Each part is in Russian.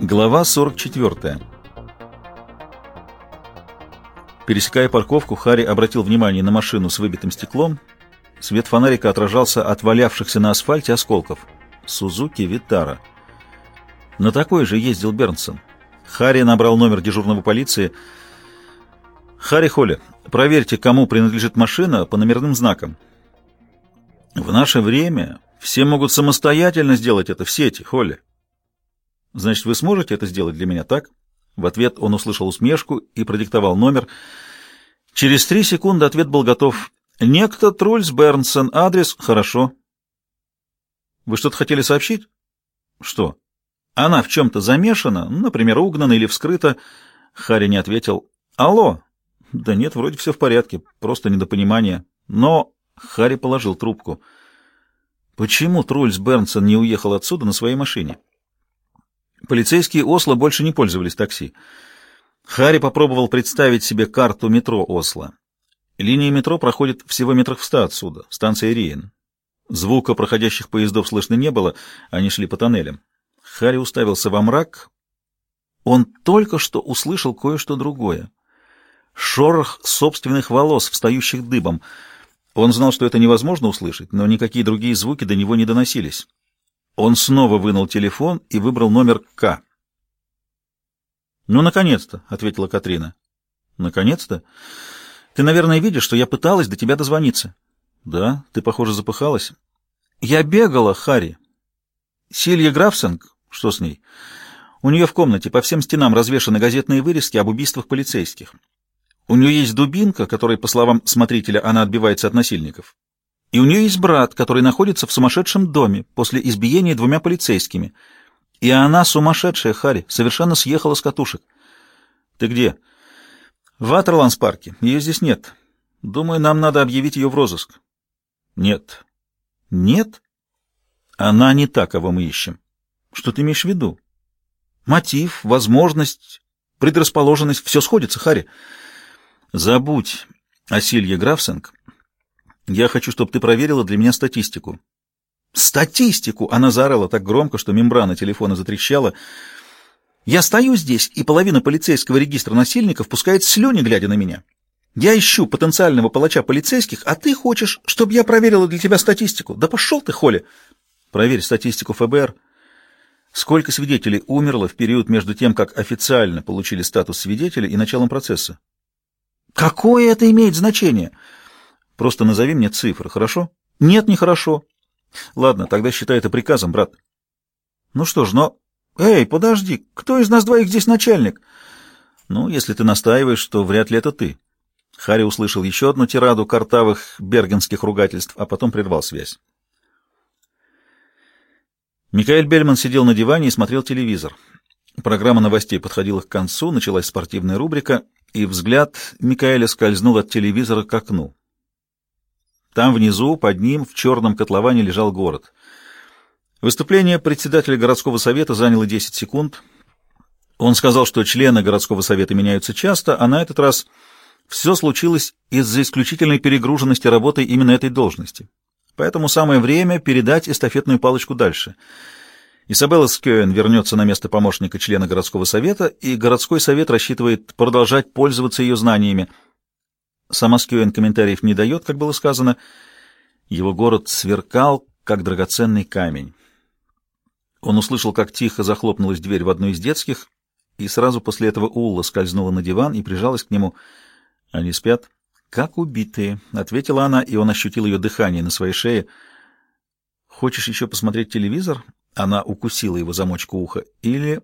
Глава 44. Пересекая парковку, Харри обратил внимание на машину с выбитым стеклом. Свет фонарика отражался от валявшихся на асфальте осколков. Сузуки Витара. На такой же ездил Бернсон. Харри набрал номер дежурного полиции. «Харри Холли, проверьте, кому принадлежит машина по номерным знакам». «В наше время все могут самостоятельно сделать это в сети, Холли». «Значит, вы сможете это сделать для меня, так?» В ответ он услышал усмешку и продиктовал номер. Через три секунды ответ был готов. «Некто Трульс Бернсон. Адрес. Хорошо». «Вы что-то хотели сообщить?» «Что?» «Она в чем-то замешана, например, угнана или вскрыта?» Харри не ответил. «Алло?» «Да нет, вроде все в порядке, просто недопонимание». Но Харри положил трубку. «Почему Трульс Бернсон не уехал отсюда на своей машине?» Полицейские Осло больше не пользовались такси. Харри попробовал представить себе карту метро Осло. Линия метро проходит всего метрах в ста отсюда, станция Риен. Звука проходящих поездов слышно не было, они шли по тоннелям. Харри уставился во мрак. Он только что услышал кое-что другое. Шорох собственных волос, встающих дыбом. Он знал, что это невозможно услышать, но никакие другие звуки до него не доносились. Он снова вынул телефон и выбрал номер К. «Ну, наконец-то», — ответила Катрина. «Наконец-то? Ты, наверное, видишь, что я пыталась до тебя дозвониться». «Да, ты, похоже, запыхалась». «Я бегала, Харри». «Силья Графсинг? Что с ней?» «У нее в комнате по всем стенам развешаны газетные вырезки об убийствах полицейских. У нее есть дубинка, которой, по словам смотрителя, она отбивается от насильников. И у нее есть брат, который находится в сумасшедшем доме после избиения двумя полицейскими. И она сумасшедшая, Харри, совершенно съехала с катушек. Ты где? В Атерландс-парке. Ее здесь нет. Думаю, нам надо объявить ее в розыск. Нет. Нет? Она не та, кого мы ищем. Что ты имеешь в виду? Мотив, возможность, предрасположенность — все сходится, Харри. Забудь о Силье Графсенг я хочу, чтобы ты проверила для меня статистику. Статистику! Она заорала так громко, что мембрана телефона затрещала. Я стою здесь, и половина полицейского регистра насильников пускает слюни, глядя на меня. Я ищу потенциального палача полицейских, а ты хочешь, чтобы я проверила для тебя статистику? Да пошел ты, Холли! Проверь статистику ФБР. Сколько свидетелей умерло в период между тем, как официально получили статус свидетеля и началом процесса? Какое это имеет значение? Просто назови мне цифры, хорошо? Нет, не хорошо. Ладно, тогда считай это приказом, брат. Ну что ж, но... Эй, подожди, кто из нас двоих здесь начальник? Ну, если ты настаиваешь, то вряд ли это ты. Харри услышал еще одну тираду картавых бергенских ругательств, а потом прервал связь. Микаэль Бельман сидел на диване и смотрел телевизор. Программа новостей подходила к концу, началась спортивная рубрика, и взгляд Микаэля скользнул от телевизора к окну. Там внизу, под ним, в черном котловане лежал город. Выступление председателя городского совета заняло 10 секунд. Он сказал, что члены городского совета меняются часто, а на этот раз все случилось из-за исключительной перегруженности работы именно этой должности. Поэтому самое время передать эстафетную палочку дальше. Изабелла Скёен вернется на место помощника члена городского совета, и городской совет рассчитывает продолжать пользоваться ее знаниями – Сама Скюэн комментариев не дает, как было сказано. Его город сверкал, как драгоценный камень. Он услышал, как тихо захлопнулась дверь в одну из детских, и сразу после этого Улла скользнула на диван и прижалась к нему. Они спят. «Как убитые», — ответила она, и он ощутил ее дыхание на своей шее. «Хочешь еще посмотреть телевизор?» Она укусила его замочку уха. «Или...»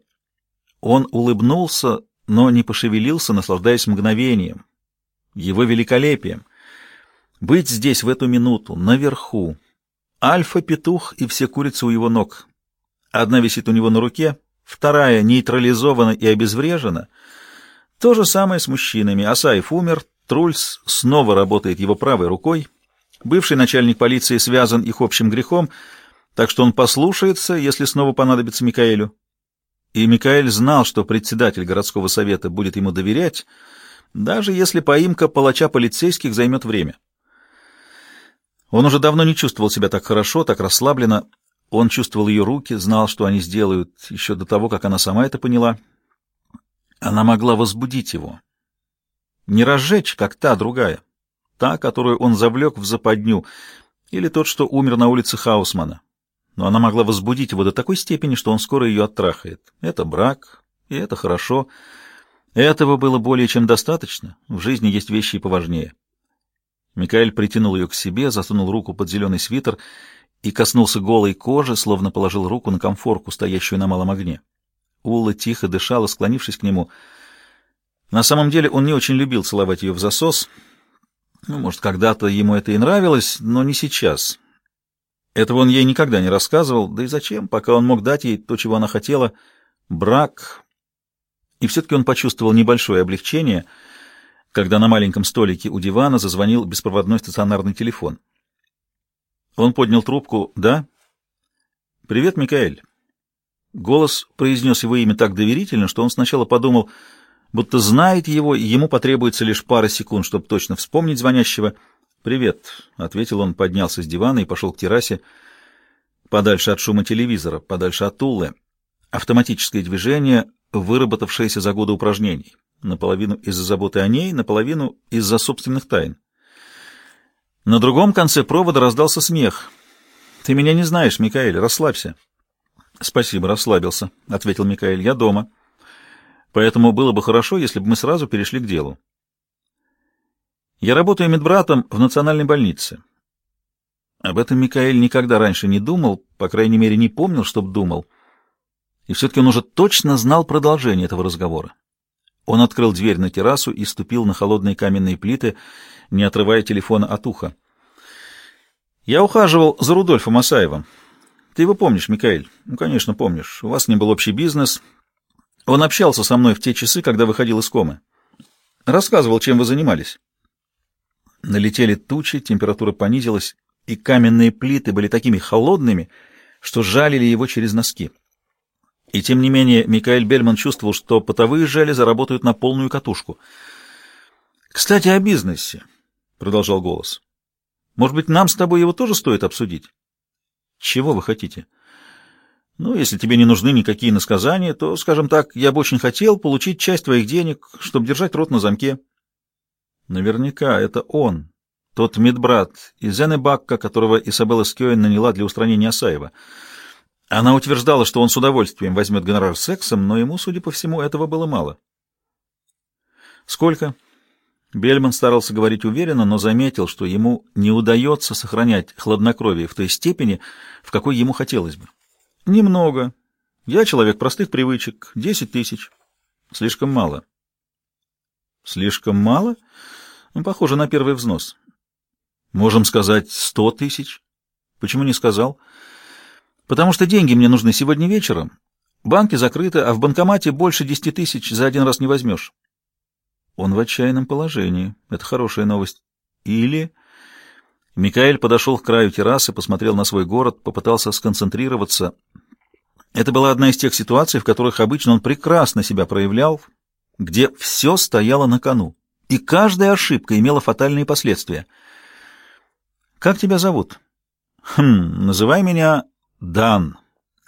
Он улыбнулся, но не пошевелился, наслаждаясь мгновением, его великолепием. Быть здесь в эту минуту, наверху. Альфа-петух и все курицы у его ног. Одна висит у него на руке, вторая нейтрализована и обезврежена. То же самое с мужчинами. Асаев умер, Трульс снова работает его правой рукой. Бывший начальник полиции связан их общим грехом, так что он послушается, если снова понадобится Микаэлю. И Микаэль знал, что председатель городского совета будет ему доверять, даже если поимка палача полицейских займет время. Он уже давно не чувствовал себя так хорошо, так расслабленно. Он чувствовал ее руки, знал, что они сделают еще до того, как она сама это поняла. Она могла возбудить его. Не разжечь, как та другая. Та, которую он завлек в западню, или тот, что умер на улице Хаусмана. Но она могла возбудить его до такой степени, что он скоро ее оттрахает. Это брак, и это хорошо. Этого было более чем достаточно. В жизни есть вещи поважнее. Микаэль притянул ее к себе, засунул руку под зеленый свитер и коснулся голой кожи, словно положил руку на комфорку, стоящую на малом огне. Улла тихо дышала, склонившись к нему. На самом деле он не очень любил целовать ее в засос. Ну, может, когда-то ему это и нравилось, но не сейчас. Этого он ей никогда не рассказывал, да и зачем, пока он мог дать ей то, чего она хотела — брак. И все-таки он почувствовал небольшое облегчение — когда на маленьком столике у дивана зазвонил беспроводной стационарный телефон. Он поднял трубку. «Да?» «Привет, Микаэль». Голос произнес его имя так доверительно, что он сначала подумал, будто знает его, и ему потребуется лишь пара секунд, чтобы точно вспомнить звонящего. «Привет», — ответил он, поднялся с дивана и пошел к террасе, подальше от шума телевизора, подальше от Туллы. Автоматическое движение, выработавшееся за годы упражнений наполовину из-за заботы о ней, наполовину из-за собственных тайн. На другом конце провода раздался смех. «Ты меня не знаешь, Микаэль, расслабься». «Спасибо, расслабился», — ответил Микаэль. «Я дома. Поэтому было бы хорошо, если бы мы сразу перешли к делу. Я работаю медбратом в национальной больнице». Об этом Микаэль никогда раньше не думал, по крайней мере, не помнил, чтоб думал. И все-таки он уже точно знал продолжение этого разговора. Он открыл дверь на террасу и ступил на холодные каменные плиты, не отрывая телефона от уха. «Я ухаживал за Рудольфом Асаевым. Ты его помнишь, Микаэль? Ну, конечно, помнишь. У вас с ним был общий бизнес. Он общался со мной в те часы, когда выходил из комы. Рассказывал, чем вы занимались». Налетели тучи, температура понизилась, и каменные плиты были такими холодными, что жалили его через носки. И тем не менее Микаэль Бельман чувствовал, что потовые железы работают на полную катушку. «Кстати, о бизнесе», — продолжал голос. «Может быть, нам с тобой его тоже стоит обсудить?» «Чего вы хотите?» «Ну, если тебе не нужны никакие насказания, то, скажем так, я бы очень хотел получить часть твоих денег, чтобы держать рот на замке». «Наверняка это он, тот медбрат из Энебакка, которого Изабелла Скёен наняла для устранения Асаева». Она утверждала, что он с удовольствием возьмет гонорар сексом, но ему, судя по всему, этого было мало. «Сколько?» Бельман старался говорить уверенно, но заметил, что ему не удается сохранять хладнокровие в той степени, в какой ему хотелось бы. «Немного. Я человек простых привычек. Десять тысяч. Слишком мало». «Слишком мало?» ну, «Похоже на первый взнос». «Можем сказать сто тысяч». «Почему не сказал?» Потому что деньги мне нужны сегодня вечером. Банки закрыты, а в банкомате больше десяти тысяч за один раз не возьмешь. Он в отчаянном положении. Это хорошая новость. Или... Микаэль подошел к краю террасы, посмотрел на свой город, попытался сконцентрироваться. Это была одна из тех ситуаций, в которых обычно он прекрасно себя проявлял, где все стояло на кону, и каждая ошибка имела фатальные последствия. «Как тебя зовут?» «Хм, называй меня Дан.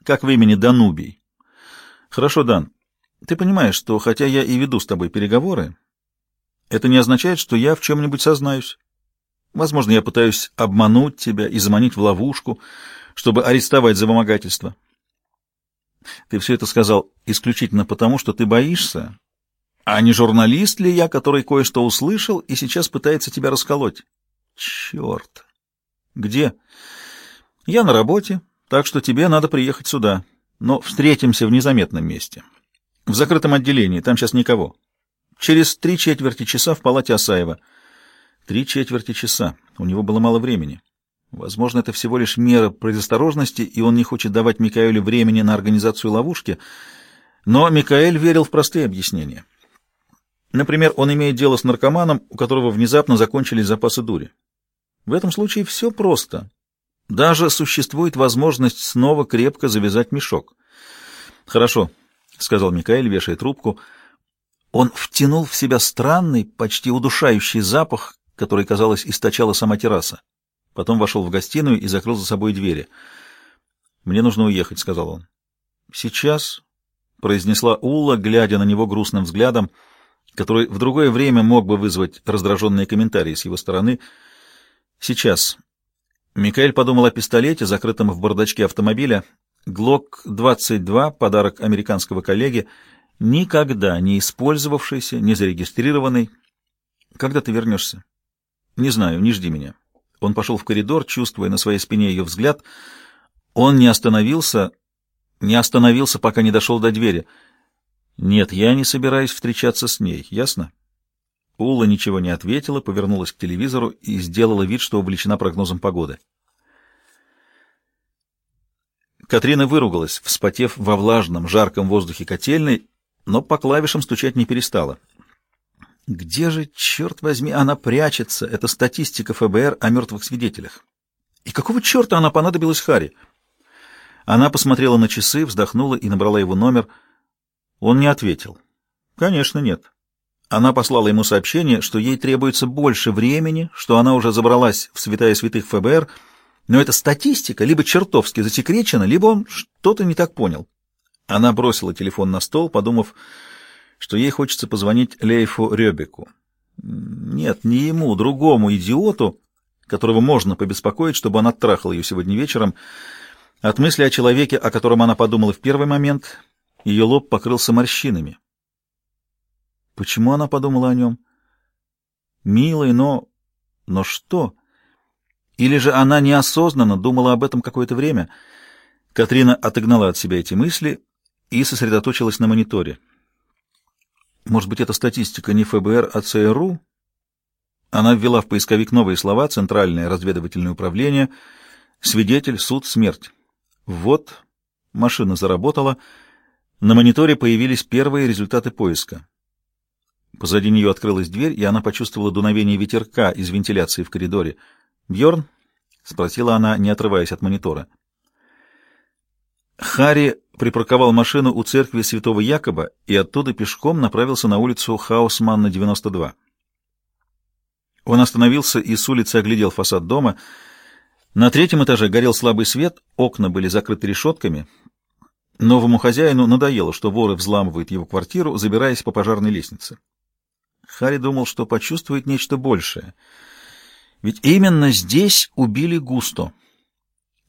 Как в имени Данубий. Хорошо, Дан. Ты понимаешь, что хотя я и веду с тобой переговоры, это не означает, что я в чем-нибудь сознаюсь. Возможно, я пытаюсь обмануть тебя и заманить в ловушку, чтобы арестовать за вымогательство. Ты все это сказал исключительно потому, что ты боишься, а не журналист ли я, который кое-что услышал и сейчас пытается тебя расколоть? Черт! Где? Я на работе, так что тебе надо приехать сюда. Но встретимся в незаметном месте. В закрытом отделении, там сейчас никого. Через три четверти часа в палате Асаева. Три четверти часа. У него было мало времени. Возможно, это всего лишь мера предосторожности, и он не хочет давать Микаэлю времени на организацию ловушки. Но Микаэль верил в простые объяснения. Например, он имеет дело с наркоманом, у которого внезапно закончились запасы дури. В этом случае все просто. Даже существует возможность снова крепко завязать мешок. «Хорошо», — сказал Микаэль, вешая трубку. Он втянул в себя странный, почти удушающий запах, который, казалось, источала сама терраса. Потом вошел в гостиную и закрыл за собой двери. «Мне нужно уехать», — сказал он. «Сейчас», — произнесла Улла, глядя на него грустным взглядом, который в другое время мог бы вызвать раздраженные комментарии с его стороны. «Сейчас». Микаэль подумал о пистолете, закрытом в бардачке автомобиля. ГЛОК-22, подарок американского коллеги, никогда не использовавшийся, не зарегистрированный. «Когда ты вернешься?» «Не знаю, не жди меня». Он пошел в коридор, чувствуя на своей спине ее взгляд. Он не остановился, не остановился, пока не дошел до двери. «Нет, я не собираюсь встречаться с ней, ясно?» Ула ничего не ответила, повернулась к телевизору и сделала вид, что увлечена прогнозом погоды. Катрина выругалась, вспотев во влажном, жарком воздухе котельной, но по клавишам стучать не перестала. Где же, черт возьми, она прячется, эта статистика ФБР о мертвых свидетелях? И какого черта она понадобилась Харри? Она посмотрела на часы, вздохнула и набрала его номер. Он не ответил. Конечно, нет. Она послала ему сообщение, что ей требуется больше времени, что она уже забралась в святая святых ФБР, но эта статистика либо чертовски засекречена, либо он что-то не так понял. Она бросила телефон на стол, подумав, что ей хочется позвонить Лейфу Рёбеку. Нет, не ему, другому идиоту, которого можно побеспокоить, чтобы он оттрахал ее сегодня вечером. От мысли о человеке, о котором она подумала в первый момент, ее лоб покрылся морщинами. Почему она подумала о нем? Милый, но... Но что? Или же она неосознанно думала об этом какое-то время? Катрина отогнала от себя эти мысли и сосредоточилась на мониторе. Может быть, это статистика не ФБР, а ЦРУ? Она ввела в поисковик новые слова «Центральное разведывательное управление», «Свидетель», «Суд», «Смерть». Вот, машина заработала. На мониторе появились первые результаты поиска. Позади нее открылась дверь, и она почувствовала дуновение ветерка из вентиляции в коридоре. «Бьерн?» — спросила она, не отрываясь от монитора. Харри припарковал машину у церкви святого Якоба и оттуда пешком направился на улицу Хаусманна, 92. Он остановился и с улицы оглядел фасад дома. На третьем этаже горел слабый свет, окна были закрыты решетками. Новому хозяину надоело, что воры взламывают его квартиру, забираясь по пожарной лестнице. Харри думал, что почувствует нечто большее. Ведь именно здесь убили Густо.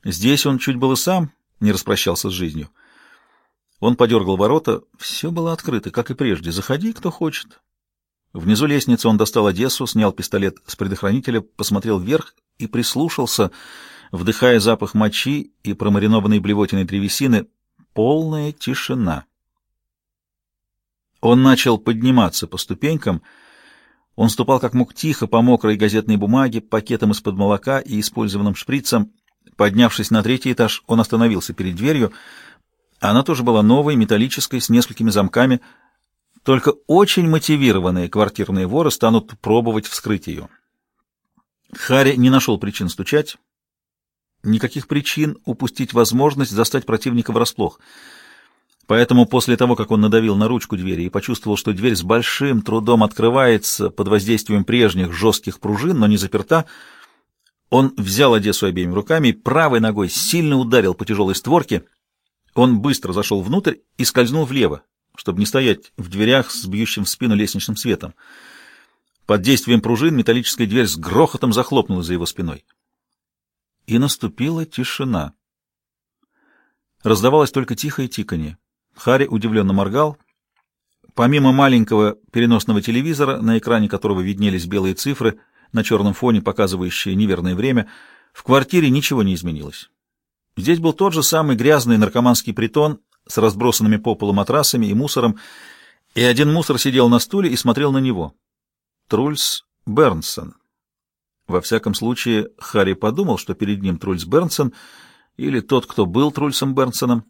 Здесь он чуть было сам не распрощался с жизнью. Он подергал ворота. Все было открыто, как и прежде. Заходи, кто хочет. Внизу лестницы он достал Одессу, снял пистолет с предохранителя, посмотрел вверх и прислушался, вдыхая запах мочи и промаринованной блевотиной древесины. Полная тишина. Он начал подниматься по ступенькам. Он ступал как мог тихо по мокрой газетной бумаге, пакетам из-под молока и использованным шприцем. Поднявшись на третий этаж, он остановился перед дверью — она тоже была новой, металлической, с несколькими замками. Только очень мотивированные квартирные воры станут пробовать вскрыть ее. Харри не нашел причин стучать. Никаких причин упустить возможность застать противника врасплох. Поэтому после того, как он надавил на ручку двери и почувствовал, что дверь с большим трудом открывается под воздействием прежних жестких пружин, но не заперта, он взял Одессу обеими руками и правой ногой сильно ударил по тяжелой створке — он быстро зашел внутрь и скользнул влево, чтобы не стоять в дверях с бьющим в спину лестничным светом. Под действием пружин металлическая дверь с грохотом захлопнулась за его спиной. И наступила тишина. Раздавалось только тихое тиканье. Харри удивленно моргал. Помимо маленького переносного телевизора, на экране которого виднелись белые цифры, на черном фоне показывающие неверное время, в квартире ничего не изменилось. Здесь был тот же самый грязный наркоманский притон с разбросанными по полу матрасами и мусором, и один мусор сидел на стуле и смотрел на него. Трульс Бернсон. Во всяком случае, Харри подумал, что перед ним Трульс Бернсон или тот, кто был Трульсом Бернсоном.